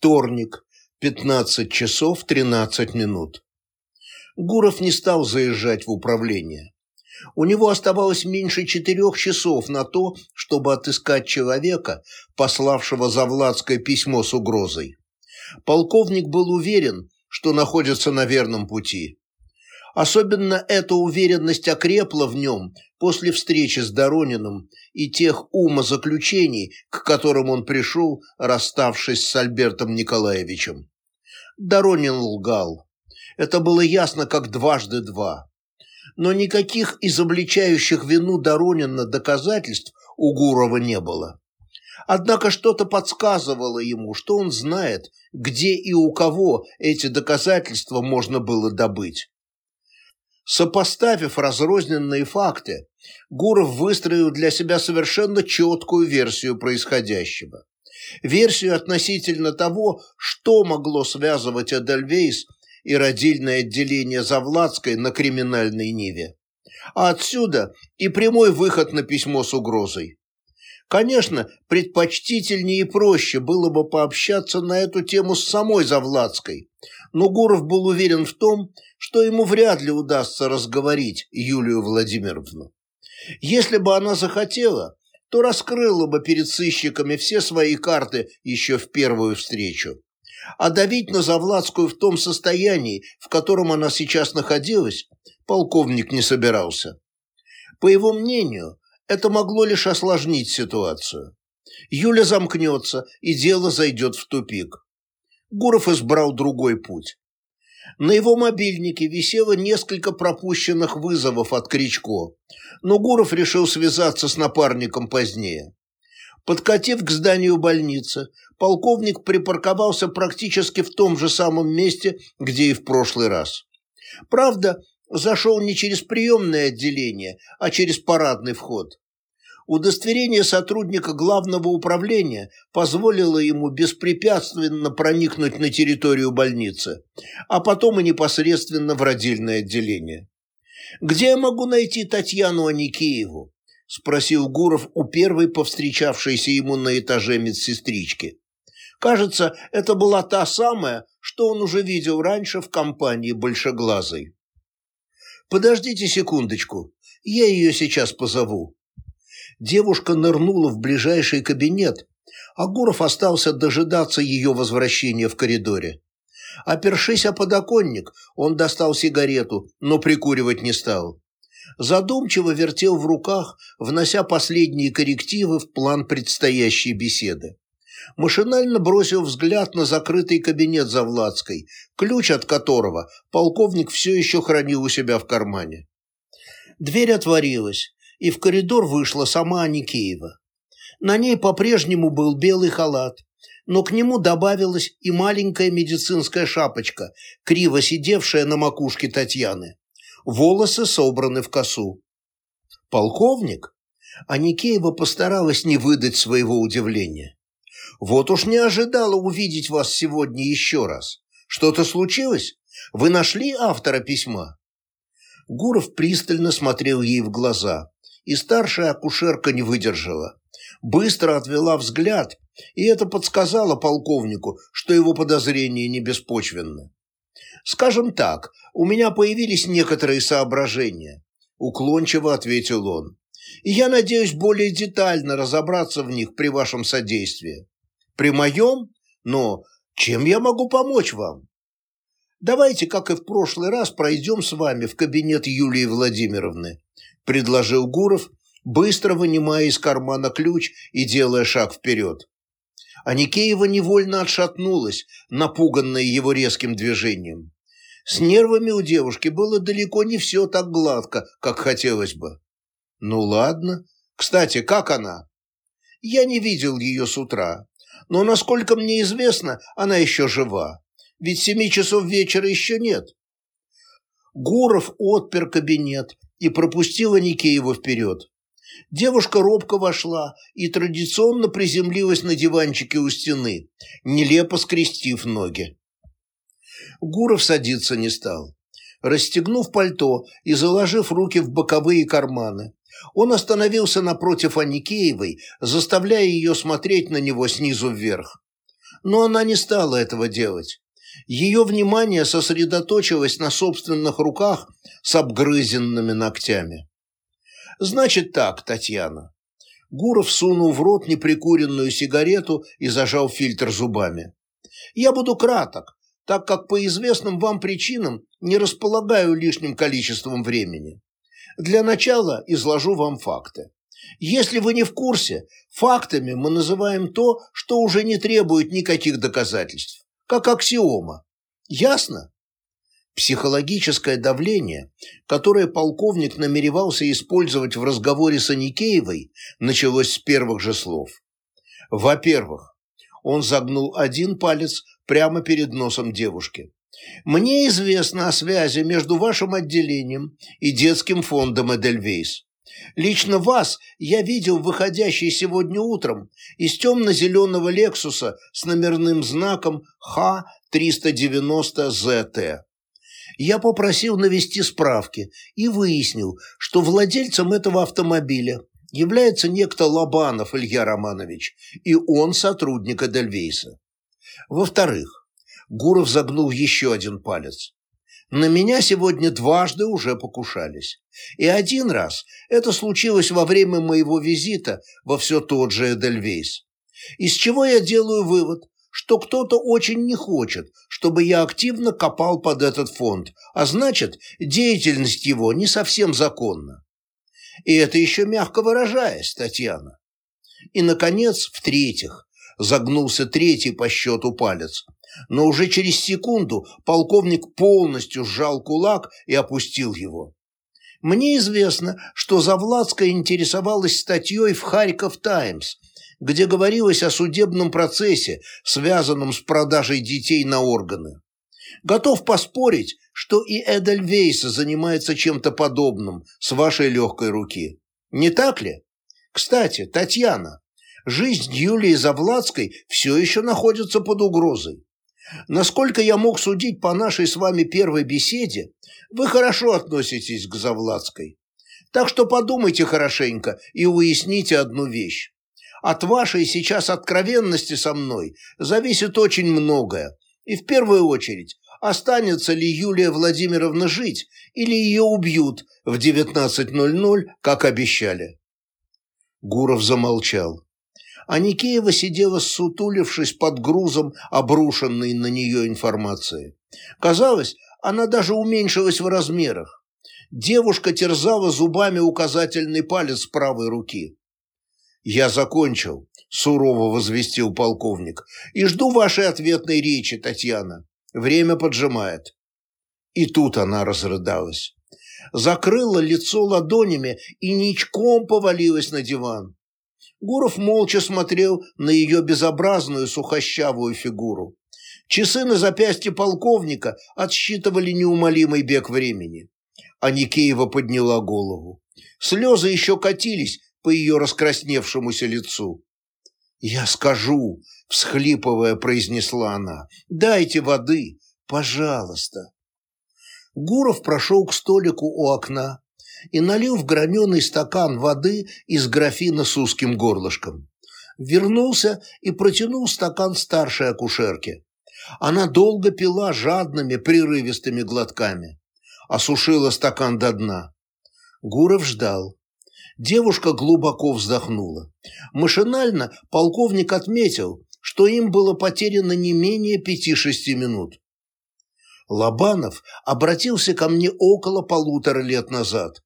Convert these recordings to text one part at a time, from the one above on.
Вторник, 15 часов 13 минут. Гуров не стал заезжать в управление. У него оставалось меньше четырех часов на то, чтобы отыскать человека, пославшего за Владское письмо с угрозой. Полковник был уверен, что находится на верном пути. Особенно эта уверенность окрепла в нем после встречи с Дорониным и тех умозаключений, к которым он пришел, расставшись с Альбертом Николаевичем. Доронин лгал. Это было ясно, как дважды два. Но никаких изобличающих вину Доронина доказательств у Гурова не было. Однако что-то подсказывало ему, что он знает, где и у кого эти доказательства можно было добыть. Сопоставив разрозненные факты, Гуров выстроил для себя совершенно четкую версию происходящего. Версию относительно того, что могло связывать Эдельвейс и родильное отделение Завладской на криминальной Ниве. А отсюда и прямой выход на письмо с угрозой. Конечно, предпочтительнее и проще было бы пообщаться на эту тему с самой Завладской, но Гуров был уверен в том, что ему вряд ли удастся разговорить Юлию Владимировну. Если бы она захотела, то раскрыла бы перед сыщиками все свои карты еще в первую встречу. А давить на Завладскую в том состоянии, в котором она сейчас находилась, полковник не собирался. По его мнению, это могло лишь осложнить ситуацию. Юля замкнется, и дело зайдет в тупик. Гуров избрал другой путь. На его мобильнике висело несколько пропущенных вызовов от Кричко, но Гуров решил связаться с напарником позднее. Подкатив к зданию больницы, полковник припарковался практически в том же самом месте, где и в прошлый раз. Правда, зашел не через приемное отделение, а через парадный вход. Удостоверение сотрудника главного управления позволило ему беспрепятственно проникнуть на территорию больницы, а потом и непосредственно в родильное отделение. «Где я могу найти Татьяну Аникееву?» – спросил Гуров у первой повстречавшейся ему на этаже медсестрички. Кажется, это была та самая, что он уже видел раньше в компании Большеглазой. «Подождите секундочку, я ее сейчас позову». Девушка нырнула в ближайший кабинет, а Гуров остался дожидаться ее возвращения в коридоре. Опершись о подоконник, он достал сигарету, но прикуривать не стал. Задумчиво вертел в руках, внося последние коррективы в план предстоящей беседы. Машинально бросил взгляд на закрытый кабинет Завладской, ключ от которого полковник все еще хранил у себя в кармане. Дверь отворилась, и в коридор вышла сама Аникеева. На ней по-прежнему был белый халат, но к нему добавилась и маленькая медицинская шапочка, криво сидевшая на макушке Татьяны. Волосы собраны в косу. «Полковник?» Аникеева постаралась не выдать своего удивления. «Вот уж не ожидала увидеть вас сегодня еще раз. Что-то случилось? Вы нашли автора письма?» Гуров пристально смотрел ей в глаза и старшая акушерка не выдержала. Быстро отвела взгляд, и это подсказало полковнику, что его подозрения не беспочвенны. «Скажем так, у меня появились некоторые соображения», – уклончиво ответил он. «И я надеюсь более детально разобраться в них при вашем содействии. При моем? Но чем я могу помочь вам?» «Давайте, как и в прошлый раз, пройдем с вами в кабинет Юлии Владимировны предложил Гуров, быстро вынимая из кармана ключ и делая шаг вперед. Аникеева невольно отшатнулась, напуганная его резким движением. С нервами у девушки было далеко не все так гладко, как хотелось бы. Ну ладно. Кстати, как она? Я не видел ее с утра, но, насколько мне известно, она еще жива. Ведь семи часов вечера еще нет. Гуров отпер кабинет и пропустила Никеева вперед. Девушка робко вошла и традиционно приземлилась на диванчике у стены, нелепо скрестив ноги. Гуров садиться не стал. Расстегнув пальто и заложив руки в боковые карманы, он остановился напротив Аникеевой, заставляя ее смотреть на него снизу вверх. Но она не стала этого делать. Ее внимание сосредоточилось на собственных руках с обгрызенными ногтями. «Значит так, Татьяна». Гуров сунул в рот неприкуренную сигарету и зажал фильтр зубами. «Я буду краток, так как по известным вам причинам не располагаю лишним количеством времени. Для начала изложу вам факты. Если вы не в курсе, фактами мы называем то, что уже не требует никаких доказательств, как аксиома. Ясно? Психологическое давление, которое полковник намеревался использовать в разговоре с Аникеевой, началось с первых же слов. Во-первых, он загнул один палец прямо перед носом девушки. «Мне известно о связи между вашим отделением и детским фондом Эдельвейс. Лично вас я видел выходящий сегодня утром из темно-зеленого «Лексуса» с номерным знаком Х-390ЗТ. Я попросил навести справки и выяснил, что владельцем этого автомобиля является некто Лобанов Илья Романович, и он сотрудник Эдельвейса. Во-вторых, Гуров загнул еще один палец. На меня сегодня дважды уже покушались. И один раз это случилось во время моего визита во все тот же Эдельвейс. Из чего я делаю вывод, что кто-то очень не хочет, чтобы я активно копал под этот фонд, а значит, деятельность его не совсем законна. И это еще мягко выражаясь, Татьяна. И, наконец, в-третьих, загнулся третий по счету палец – но уже через секунду полковник полностью сжал кулак и опустил его. Мне известно, что Завладская интересовалась статьей в «Харьков Таймс», где говорилось о судебном процессе, связанном с продажей детей на органы. Готов поспорить, что и Эдельвейс занимается чем-то подобным с вашей легкой руки. Не так ли? Кстати, Татьяна, жизнь Юлии Завладской все еще находится под угрозой. Насколько я мог судить по нашей с вами первой беседе, вы хорошо относитесь к Завладской. Так что подумайте хорошенько и уясните одну вещь. От вашей сейчас откровенности со мной зависит очень многое. И в первую очередь, останется ли Юлия Владимировна жить или ее убьют в 19.00, как обещали. Гуров замолчал а Никеева сидела сутулившись под грузом обрушенной на нее информации. Казалось, она даже уменьшилась в размерах. Девушка терзала зубами указательный палец правой руки. «Я закончил», — сурово возвестил полковник, «и жду вашей ответной речи, Татьяна. Время поджимает». И тут она разрыдалась. Закрыла лицо ладонями и ничком повалилась на диван. Гуров молча смотрел на ее безобразную сухощавую фигуру. Часы на запястье полковника отсчитывали неумолимый бег времени. А Никеева подняла голову. Слезы еще катились по ее раскрасневшемуся лицу. «Я скажу», — всхлипывая, произнесла она, — «дайте воды, пожалуйста». Гуров прошел к столику у окна, и налил в граненый стакан воды из графина с узким горлышком. Вернулся и протянул стакан старшей акушерке. Она долго пила жадными, прерывистыми глотками. Осушила стакан до дна. Гуров ждал. Девушка глубоко вздохнула. Машинально полковник отметил, что им было потеряно не менее пяти-шести минут. Лобанов обратился ко мне около полутора лет назад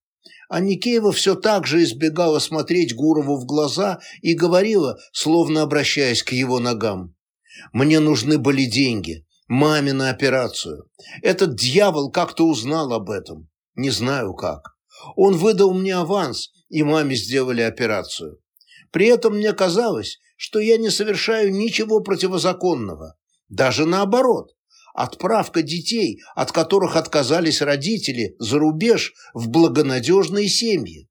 а Никеева все так же избегала смотреть Гурову в глаза и говорила, словно обращаясь к его ногам. «Мне нужны были деньги, маме на операцию. Этот дьявол как-то узнал об этом. Не знаю как. Он выдал мне аванс, и маме сделали операцию. При этом мне казалось, что я не совершаю ничего противозаконного. Даже наоборот. Отправка детей, от которых отказались родители, за рубеж в благонадежные семьи.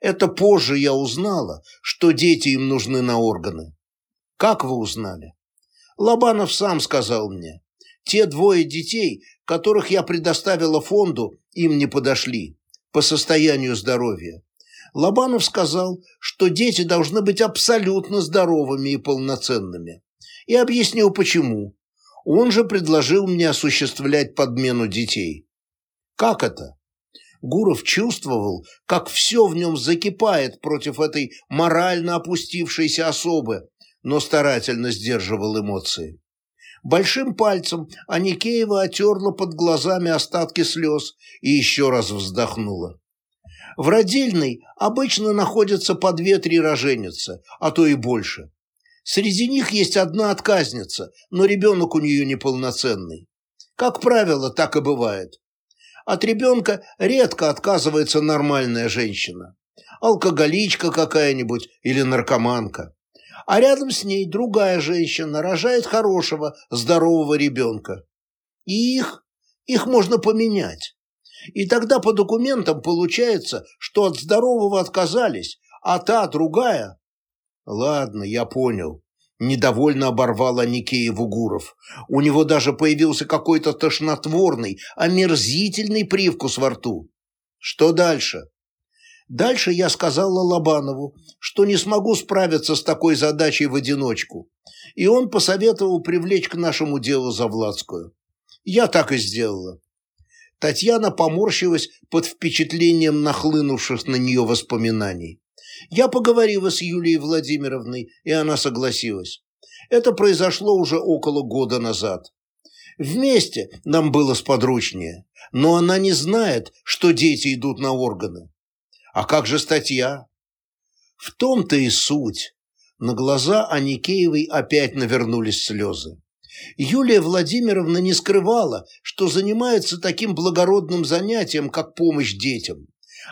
Это позже я узнала, что дети им нужны на органы. Как вы узнали? Лобанов сам сказал мне. Те двое детей, которых я предоставила фонду, им не подошли по состоянию здоровья. Лобанов сказал, что дети должны быть абсолютно здоровыми и полноценными. и объяснил почему. Он же предложил мне осуществлять подмену детей. Как это? Гуров чувствовал, как все в нем закипает против этой морально опустившейся особы, но старательно сдерживал эмоции. Большим пальцем Аникеева отерла под глазами остатки слез и еще раз вздохнула. В родильной обычно находятся по две-три роженицы, а то и больше. Среди них есть одна отказница, но ребенок у нее неполноценный. Как правило, так и бывает. От ребенка редко отказывается нормальная женщина. Алкоголичка какая-нибудь или наркоманка. А рядом с ней другая женщина рожает хорошего, здорового ребенка. И их, их можно поменять. И тогда по документам получается, что от здорового отказались, а та, другая, Ладно, я понял. Недовольно оборвал Аникееву Гуров. У него даже появился какой-то тошнотворный, омерзительный привкус во рту. Что дальше? Дальше я сказала Лобанову, что не смогу справиться с такой задачей в одиночку, и он посоветовал привлечь к нашему делу Завладскую. Я так и сделала. Татьяна поморщилась под впечатлением нахлынувших на нее воспоминаний. Я поговорила с Юлией Владимировной, и она согласилась. Это произошло уже около года назад. Вместе нам было сподручнее, но она не знает, что дети идут на органы. А как же статья? В том-то и суть. На глаза Аникеевой опять навернулись слезы. Юлия Владимировна не скрывала, что занимается таким благородным занятием, как помощь детям.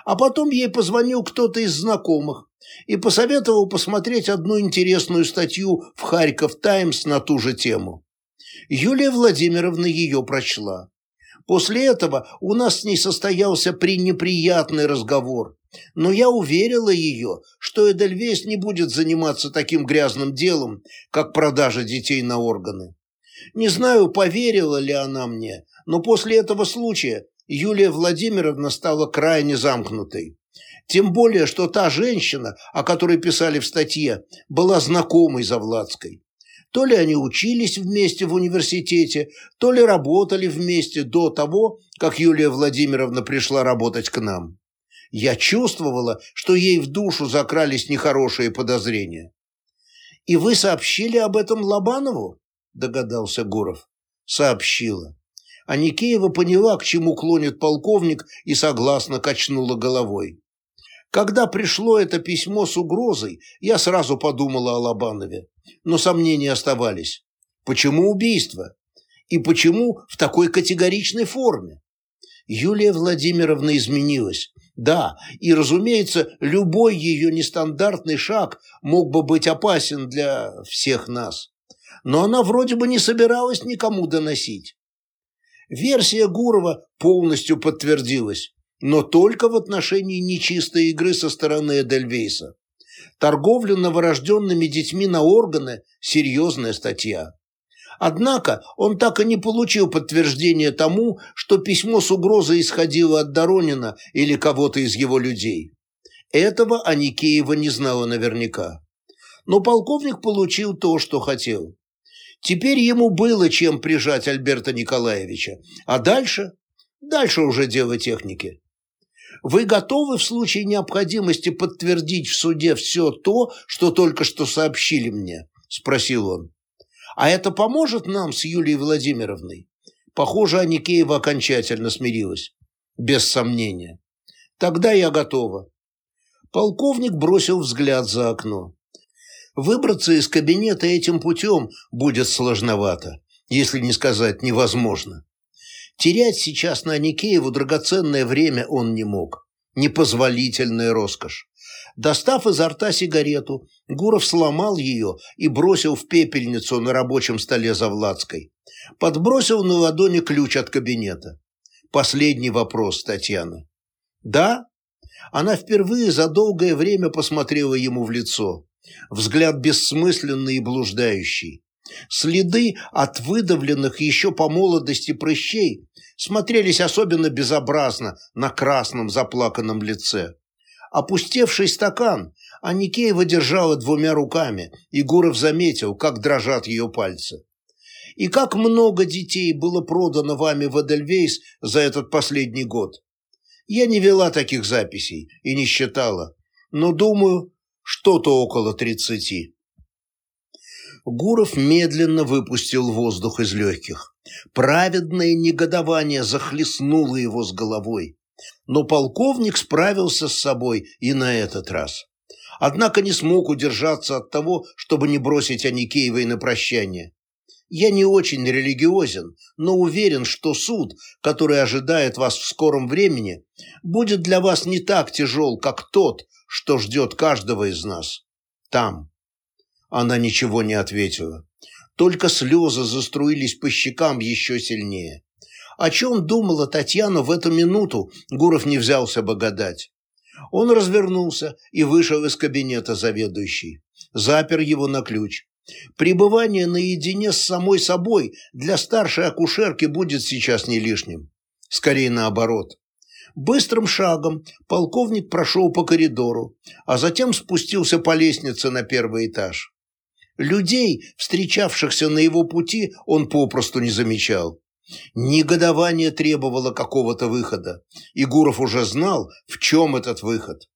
А потом ей позвонил кто-то из знакомых и посоветовал посмотреть одну интересную статью в «Харьков Таймс» на ту же тему. Юлия Владимировна ее прочла. После этого у нас с ней состоялся пренеприятный разговор, но я уверила ее, что Эдельвейс не будет заниматься таким грязным делом, как продажа детей на органы. Не знаю, поверила ли она мне, но после этого случая Юлия Владимировна стала крайне замкнутой. Тем более, что та женщина, о которой писали в статье, была знакомой Завладской. То ли они учились вместе в университете, то ли работали вместе до того, как Юлия Владимировна пришла работать к нам. Я чувствовала, что ей в душу закрались нехорошие подозрения. «И вы сообщили об этом Лобанову?» – догадался Гуров. «Сообщила. А Никеева поняла, к чему клонит полковник, и согласно качнула головой. Когда пришло это письмо с угрозой, я сразу подумала о Лобанове, но сомнения оставались. Почему убийство? И почему в такой категоричной форме? Юлия Владимировна изменилась. Да, и, разумеется, любой ее нестандартный шаг мог бы быть опасен для всех нас. Но она вроде бы не собиралась никому доносить. Версия Гурова полностью подтвердилась, но только в отношении нечистой игры со стороны Эдельвейса. Торговля новорожденными детьми на органы – серьезная статья. Однако он так и не получил подтверждения тому, что письмо с угрозой исходило от Доронина или кого-то из его людей. Этого Аникеева не знала наверняка. Но полковник получил то, что хотел. Теперь ему было чем прижать Альберта Николаевича. А дальше? Дальше уже дело техники. Вы готовы в случае необходимости подтвердить в суде все то, что только что сообщили мне? Спросил он. А это поможет нам с Юлией Владимировной? Похоже, Аникеева окончательно смирилась. Без сомнения. Тогда я готова. Полковник бросил взгляд за окно. Выбраться из кабинета этим путем будет сложновато, если не сказать невозможно. Терять сейчас на Никееву драгоценное время он не мог. Непозволительная роскошь. Достав изо рта сигарету, Гуров сломал ее и бросил в пепельницу на рабочем столе Завладской. Подбросил на ладони ключ от кабинета. Последний вопрос, Татьяна. «Да?» Она впервые за долгое время посмотрела ему в лицо взгляд бессмысленный и блуждающий. Следы от выдавленных еще по молодости прыщей смотрелись особенно безобразно на красном заплаканном лице. Опустевший стакан, а Никеева держала двумя руками, и Гуров заметил, как дрожат ее пальцы. И как много детей было продано вами в Эдельвейс за этот последний год. Я не вела таких записей и не считала, но думаю, что-то около тридцати. Гуров медленно выпустил воздух из легких. Праведное негодование захлестнуло его с головой. Но полковник справился с собой и на этот раз. Однако не смог удержаться от того, чтобы не бросить Аникеевой на прощание. Я не очень религиозен, но уверен, что суд, который ожидает вас в скором времени, будет для вас не так тяжел, как тот, что ждет каждого из нас. Там. Она ничего не ответила. Только слезы заструились по щекам еще сильнее. О чем думала Татьяна в эту минуту, Гуров не взялся бы гадать. Он развернулся и вышел из кабинета заведующий. Запер его на ключ. Пребывание наедине с самой собой для старшей акушерки будет сейчас не лишним. Скорее наоборот. Быстрым шагом полковник прошел по коридору, а затем спустился по лестнице на первый этаж. Людей, встречавшихся на его пути, он попросту не замечал. Негодование требовало какого-то выхода, и Гуров уже знал, в чем этот выход.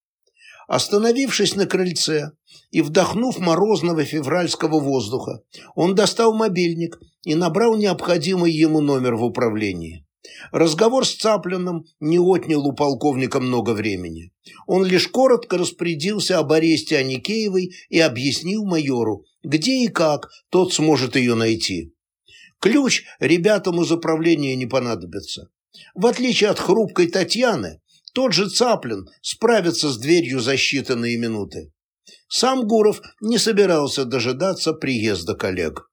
Остановившись на крыльце и вдохнув морозного февральского воздуха, он достал мобильник и набрал необходимый ему номер в управлении. Разговор с Цаплиным не отнял у полковника много времени. Он лишь коротко распорядился об аресте Аникеевой и объяснил майору, где и как тот сможет ее найти. Ключ ребятам из управления не понадобится. В отличие от хрупкой Татьяны, тот же Цаплин справится с дверью за считанные минуты. Сам Гуров не собирался дожидаться приезда коллег.